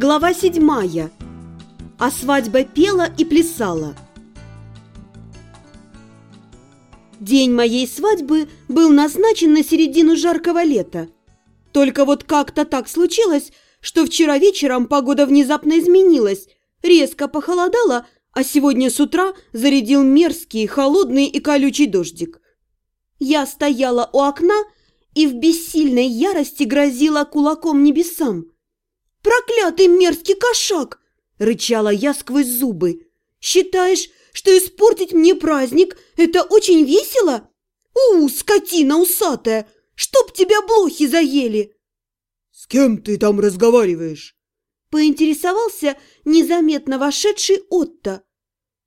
Глава седьмая. А свадьба пела и плясала. День моей свадьбы был назначен на середину жаркого лета. Только вот как-то так случилось, что вчера вечером погода внезапно изменилась, резко похолодало, а сегодня с утра зарядил мерзкий, холодный и колючий дождик. Я стояла у окна и в бессильной ярости грозила кулаком небесам. «Проклятый мерзкий кошак!» – рычала я сквозь зубы. «Считаешь, что испортить мне праздник – это очень весело? У, скотина усатая! Чтоб тебя блохи заели!» «С кем ты там разговариваешь?» – поинтересовался незаметно вошедший Отто.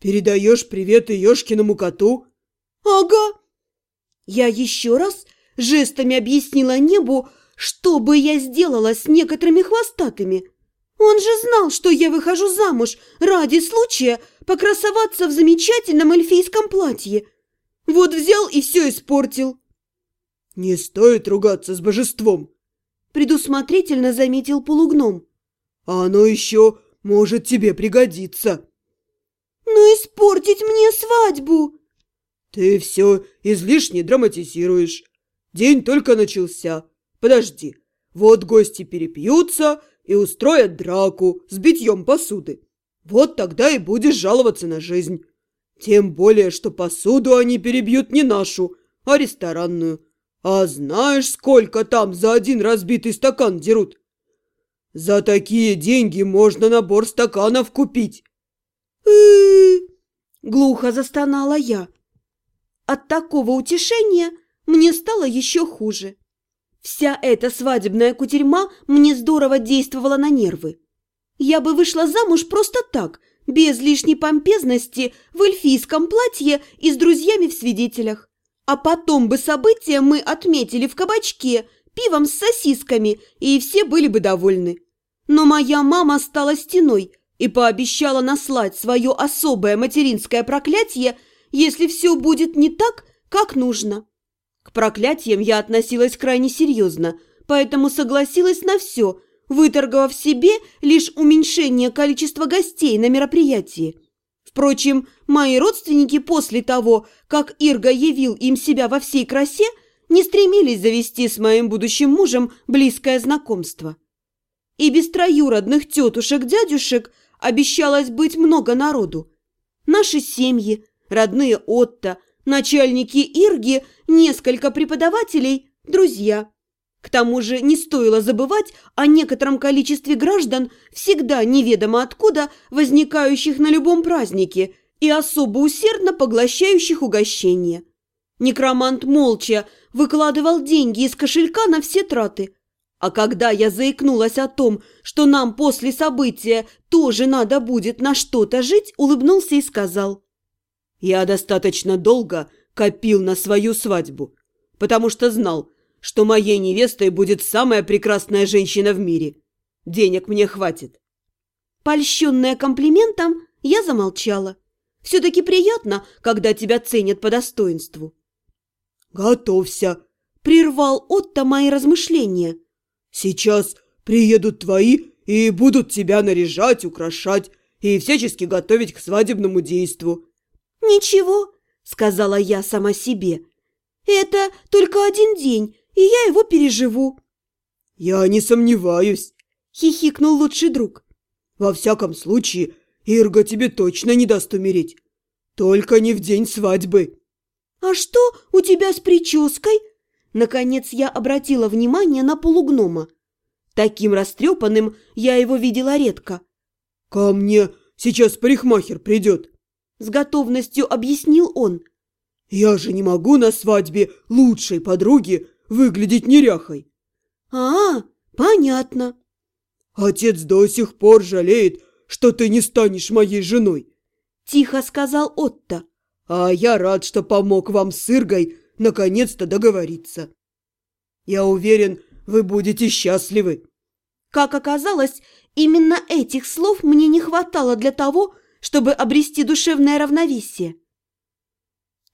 «Передаешь привет Ешкиному коту?» «Ага». Я еще раз жестами объяснила небу, что бы я сделала с некоторыми хвостатыми? Он же знал, что я выхожу замуж ради случая покрасоваться в замечательном эльфийском платье. Вот взял и все испортил. «Не стоит ругаться с божеством», – предусмотрительно заметил полугном. «А оно еще может тебе пригодиться». «Но испортить мне свадьбу!» «Ты все излишне драматизируешь. День только начался. Подожди, вот гости перепьются и устроят драку с битьем посуды. Вот тогда и будешь жаловаться на жизнь. Тем более, что посуду они перебьют не нашу, а ресторанную. А знаешь, сколько там за один разбитый стакан дерут? За такие деньги можно набор стаканов купить. Глухо застонала я. От такого утешения мне стало еще хуже. Вся эта свадебная кутерьма мне здорово действовала на нервы. Я бы вышла замуж просто так, без лишней помпезности, в эльфийском платье и с друзьями в свидетелях. А потом бы события мы отметили в кабачке, пивом с сосисками, и все были бы довольны. Но моя мама стала стеной и пообещала наслать свое особое материнское проклятие, если все будет не так, как нужно. К проклятиям я относилась крайне серьезно, поэтому согласилась на все, выторговав себе лишь уменьшение количества гостей на мероприятии. Впрочем, мои родственники после того, как Ирга явил им себя во всей красе, не стремились завести с моим будущим мужем близкое знакомство. И без троюродных тетушек-дядюшек обещалось быть много народу. Наши семьи, родные Отто, начальники Ирги, несколько преподавателей, друзья. К тому же не стоило забывать о некотором количестве граждан, всегда неведомо откуда возникающих на любом празднике и особо усердно поглощающих угощения. Некромант молча выкладывал деньги из кошелька на все траты. А когда я заикнулась о том, что нам после события тоже надо будет на что-то жить, улыбнулся и сказал – я достаточно долго копил на свою свадьбу, потому что знал, что моей невестой будет самая прекрасная женщина в мире. Денег мне хватит. Польщенная комплиментом, я замолчала. Все-таки приятно, когда тебя ценят по достоинству. «Готовься!» – прервал Отто мои размышления. «Сейчас приедут твои и будут тебя наряжать, украшать и всячески готовить к свадебному действу. «Ничего», – сказала я сама себе. «Это только один день, и я его переживу». «Я не сомневаюсь», – хихикнул лучший друг. «Во всяком случае, Ирга тебе точно не даст умереть. Только не в день свадьбы». «А что у тебя с прической?» Наконец я обратила внимание на полугнома. Таким растрепанным я его видела редко. «Ко мне сейчас парикмахер придет», с готовностью объяснил он. «Я же не могу на свадьбе лучшей подруги выглядеть неряхой». «А, понятно». «Отец до сих пор жалеет, что ты не станешь моей женой», – тихо сказал Отто. «А я рад, что помог вам с Иргой наконец-то договориться. Я уверен, вы будете счастливы». Как оказалось, именно этих слов мне не хватало для того, чтобы обрести душевное равновесие.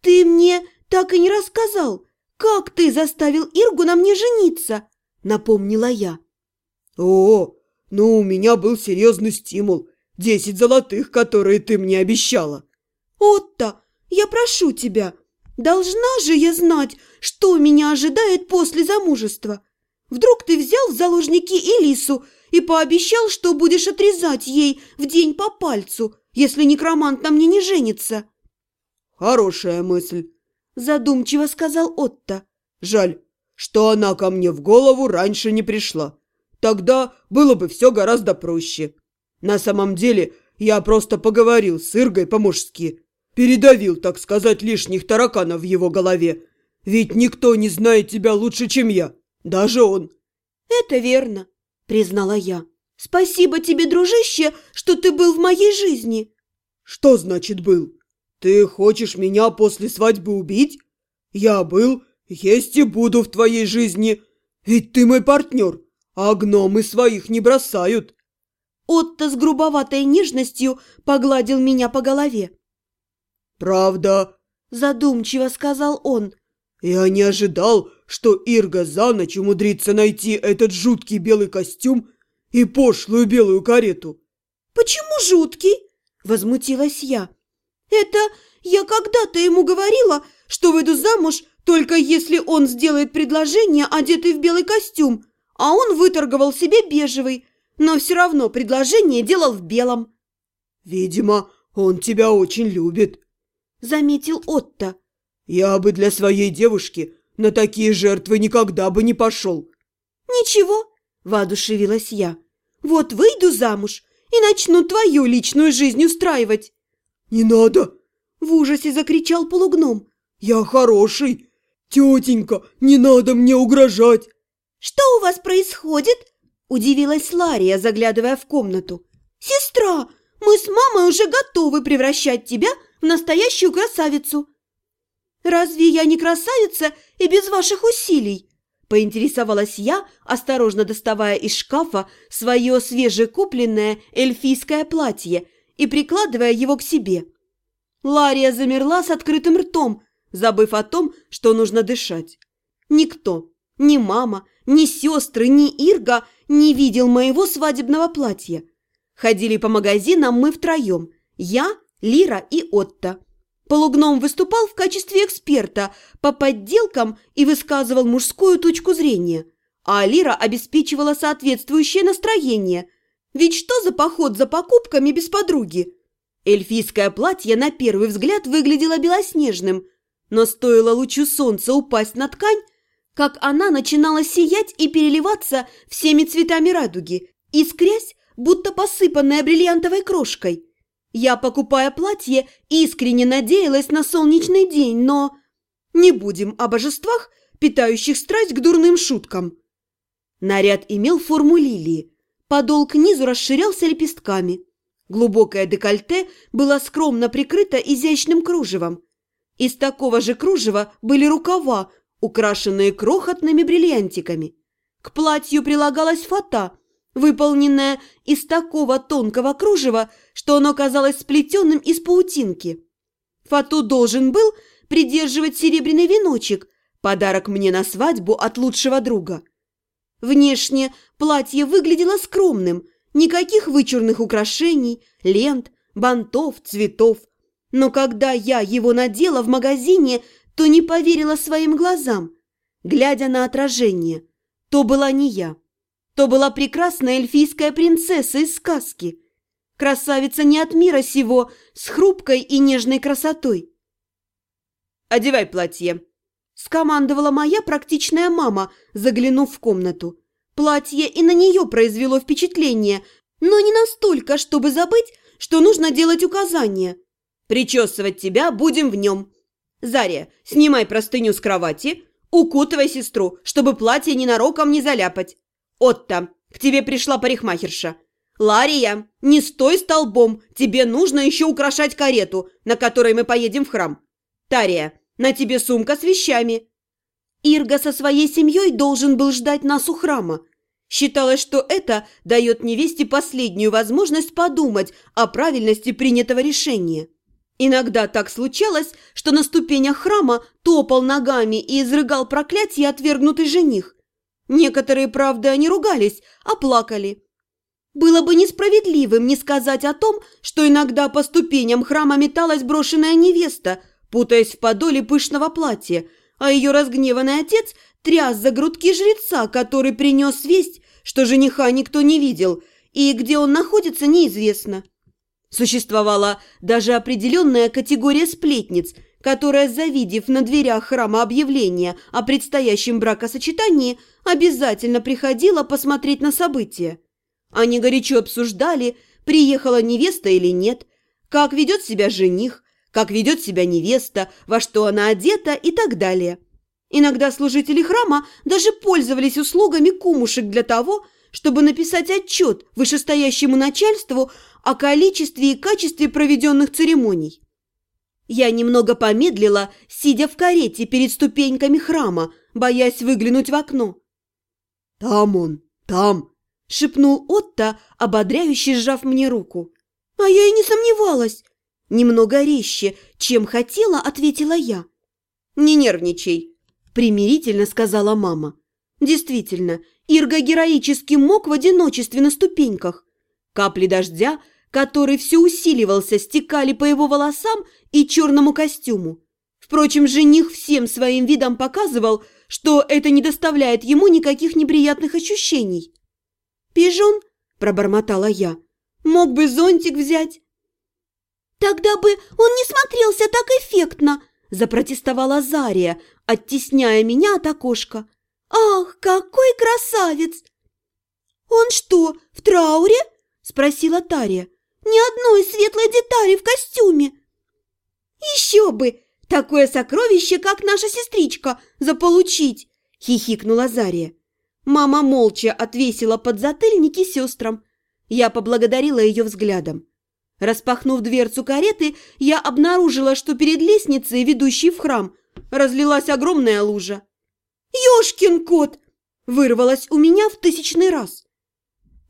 «Ты мне так и не рассказал, как ты заставил Иргу на мне жениться?» – напомнила я. «О, Ну, у меня был серьезный стимул. Десять золотых, которые ты мне обещала. Отто, я прошу тебя, должна же я знать, что меня ожидает после замужества. Вдруг ты взял в заложники Элису и пообещал, что будешь отрезать ей в день по пальцу, если некромант на мне не женится. Хорошая мысль, задумчиво сказал Отто. Жаль, что она ко мне в голову раньше не пришла. Тогда было бы все гораздо проще. На самом деле, я просто поговорил с Иргой по-мужски. Передавил, так сказать, лишних тараканов в его голове. Ведь никто не знает тебя лучше, чем я. Даже он. Это верно, признала я. Спасибо тебе, дружище, что ты был в моей жизни. Что значит был? Ты хочешь меня после свадьбы убить? Я был, есть и буду в твоей жизни. Ведь ты мой партнер, а гномы своих не бросают. Отто с грубоватой нежностью погладил меня по голове. «Правда?» – задумчиво сказал он. «Я не ожидал, что Ирга за ночь умудрится найти этот жуткий белый костюм и пошлую белую карету». «Почему жуткий?» – возмутилась я. «Это я когда-то ему говорила, что выйду замуж только если он сделает предложение, одетый в белый костюм, а он выторговал себе бежевый, но все равно предложение делал в белом». «Видимо, он тебя очень любит», – заметил Отто. «Я бы для своей девушки на такие жертвы никогда бы не пошел». «Ничего», – воодушевилась я. «Вот выйду замуж и начну твою личную жизнь устраивать». «Не надо!» – в ужасе закричал полугном. «Я хороший! Тетенька, не надо мне угрожать!» «Что у вас происходит?» – удивилась Лария, заглядывая в комнату. «Сестра, мы с мамой уже готовы превращать тебя в настоящую красавицу. Разве я не красавица и без ваших усилий? Поинтересовалась я, осторожно доставая из шкафа свое свежекупленное эльфийское платье и прикладывая его к себе. Лария замерла с открытым ртом, забыв о том, что нужно дышать. Никто, ни мама, ни сестры, ни Ирга не видел моего свадебного платья. Ходили по магазинам мы втроем. Я, Лира и Отто. Полугном выступал в качестве эксперта по подделкам и высказывал мужскую точку зрения, а Лира обеспечивала соответствующее настроение. Ведь что за поход за покупками без подруги? Эльфийское платье на первый взгляд выглядело белоснежным, но стоило лучу солнца упасть на ткань, как она начинала сиять и переливаться всеми цветами радуги, искрясь, будто посыпанная бриллиантовой крошкой – я, покупая платье, искренне надеялась на солнечный день, но... Не будем о божествах, питающих страсть к дурным шуткам. Наряд имел форму лилии. Подол к низу расширялся лепестками. Глубокое декольте было скромно прикрыто изящным кружевом. Из такого же кружева были рукава, украшенные крохотными бриллиантиками. К платью прилагалась фата, выполненная из такого тонкого кружева, что оно казалось сплетенным из паутинки. Фату должен был придерживать серебряный веночек, подарок мне на свадьбу от лучшего друга. Внешне платье выглядело скромным, никаких вычурных украшений, лент, бантов, цветов. Но когда я его надела в магазине, то не поверила своим глазам, глядя на отражение. То была не я то была прекрасная эльфийская принцесса из сказки. Красавица не от мира сего, с хрупкой и нежной красотой. «Одевай платье», – скомандовала моя практичная мама, заглянув в комнату. Платье и на нее произвело впечатление, но не настолько, чтобы забыть, что нужно делать указания. «Причесывать тебя будем в нем». «Заря, снимай простыню с кровати, укутывай сестру, чтобы платье ненароком не заляпать. «Отто, к тебе пришла парикмахерша. Лария, не стой столбом, тебе нужно еще украшать карету, на которой мы поедем в храм. Тария, на тебе сумка с вещами». Ирга со своей семьей должен был ждать нас у храма. Считалось, что это дает невесте последнюю возможность подумать о правильности принятого решения. Иногда так случалось, что на ступенях храма топал ногами и изрыгал проклятие отвергнутый жених. Некоторые, правда, не ругались, а плакали. Было бы несправедливым не сказать о том, что иногда по ступеням храма металась брошенная невеста, путаясь в подоле пышного платья, а ее разгневанный отец тряс за грудки жреца, который принес весть, что жениха никто не видел, и где он находится, неизвестно. Существовала даже определенная категория сплетниц, которая, завидев на дверях храма объявление о предстоящем бракосочетании, обязательно приходила посмотреть на события. Они горячо обсуждали, приехала невеста или нет, как ведет себя жених, как ведет себя невеста, во что она одета и так далее. Иногда служители храма даже пользовались услугами кумушек для того, чтобы написать отчет вышестоящему начальству о количестве и качестве проведенных церемоний. Я немного помедлила, сидя в карете перед ступеньками храма, боясь выглянуть в окно. «Там он, там!» – шепнул Отто, ободряюще сжав мне руку. А я и не сомневалась. Немного резче, чем хотела, ответила я. «Не нервничай», – примирительно сказала мама. Действительно, Ирга героически мог в одиночестве на ступеньках. Капли дождя, который все усиливался, стекали по его волосам и черному костюму. Впрочем, жених всем своим видом показывал, что это не доставляет ему никаких неприятных ощущений. «Пижон», – пробормотала я, – «мог бы зонтик взять». «Тогда бы он не смотрелся так эффектно», – запротестовала Зария, оттесняя меня от окошка. «Ах, какой красавец!» «Он что, в трауре?» – спросила Тария. «Ни одной светлой детали в костюме!» «Еще бы! Такое сокровище, как наша сестричка, заполучить!» – хихикнула Зария. Мама молча отвесила подзатыльники сестрам. Я поблагодарила ее взглядом. Распахнув дверцу кареты, я обнаружила, что перед лестницей, ведущей в храм, разлилась огромная лужа. «Ешкин кот!» вырвалось у меня в тысячный раз.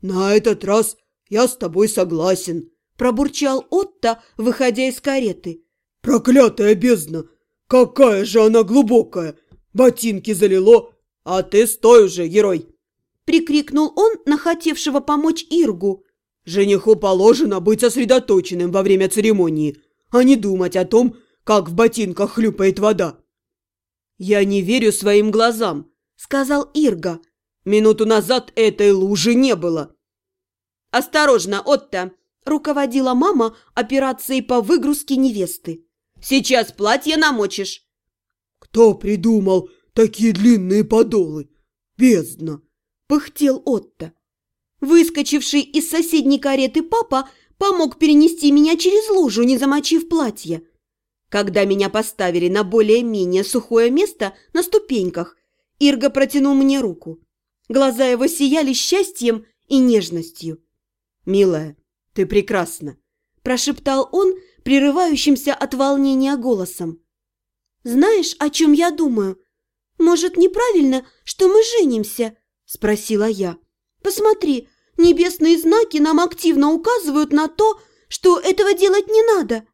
«На этот раз я с тобой согласен», пробурчал Отто, выходя из кареты. «Проклятая бездна! Какая же она глубокая! Ботинки залило, а ты стой уже, герой!» Прикрикнул он на хотевшего помочь Иргу. «Жениху положено быть сосредоточенным во время церемонии, а не думать о том, как в ботинках хлюпает вода». «Я не верю своим глазам», — сказал Ирга. «Минуту назад этой лужи не было». «Осторожно, Отто!» – руководила мама операцией по выгрузке невесты. «Сейчас платье намочишь». «Кто придумал такие длинные подолы? Бездна!» – пыхтел Отто. Выскочивший из соседней кареты папа помог перенести меня через лужу, не замочив платье. Когда меня поставили на более-менее сухое место на ступеньках, Ирга протянул мне руку. Глаза его сияли счастьем и нежностью. «Милая, ты прекрасна!» – прошептал он, прерывающимся от волнения голосом. «Знаешь, о чем я думаю? Может, неправильно, что мы женимся?» – спросила я. «Посмотри, небесные знаки нам активно указывают на то, что этого делать не надо».